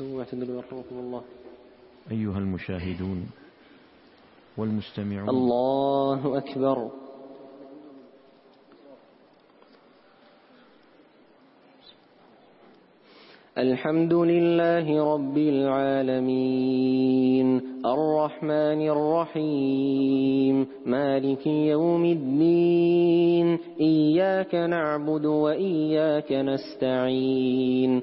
يرحمكم الله. أيها المشاهدون والمستمعون. الله أكبر. الحمد لله رب العالمين. الرحمن الرحيم. مالك يوم الدين. إياك نعبد وإياك نستعين.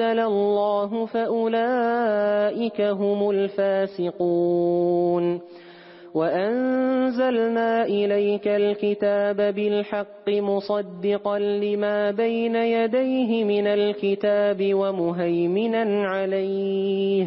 أنزل الله فأولئك هم الفاسقون وأنزلنا إليك الكتاب بالحق مصدقا لما بين يديه من الكتاب ومهيمنا عليه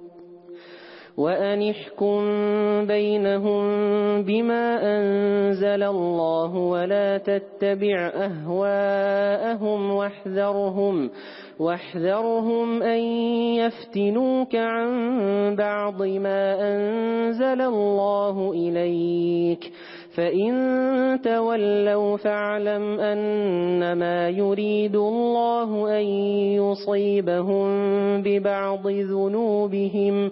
وَأَنِحْكُمْ بينهم بما أنزل الله ولا تتبع أهواءهم واحذرهم واحذرهم أن يفتنوك عن بعض ما أنزل الله إليك فإن تولوا فاعلم أنما يريد الله أن يصيبهم ببعض ذنوبهم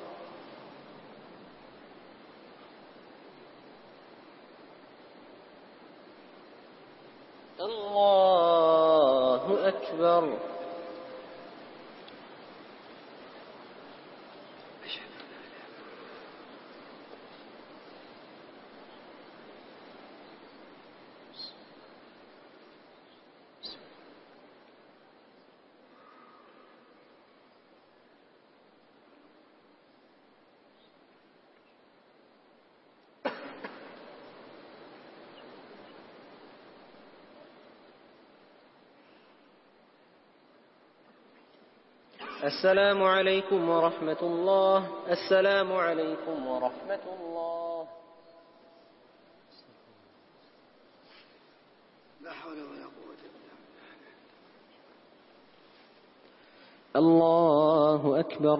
الله أكبر السلام عليكم ورحمة الله. السلام عليكم ورحمة الله. لا حول ولا قوة إلا بالله. الله أكبر.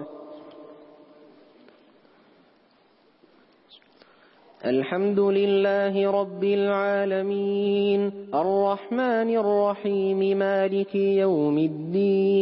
الحمد لله رب العالمين. الرحمن الرحيم. مالك يوم الدين.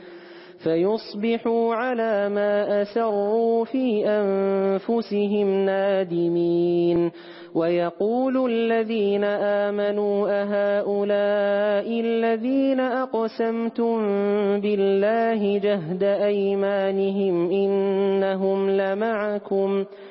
فيصبحوا على ما أسروا في أنفسهم نادمين ويقول الذين آمنوا أهؤلاء الذين أقسمتم بالله جهد أيمانهم إنهم لمعكم فيصبحوا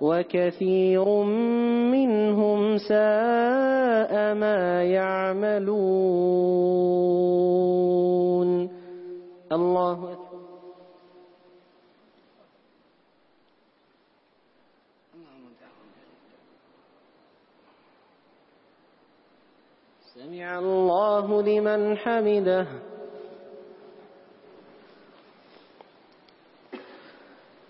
وكثير منهم ساء ما يعملون الله سمع الله لمن حمده.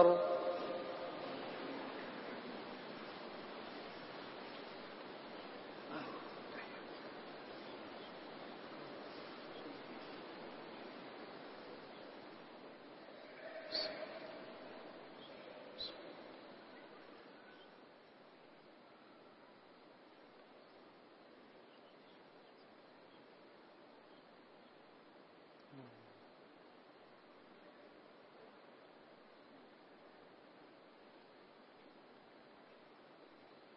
الأرض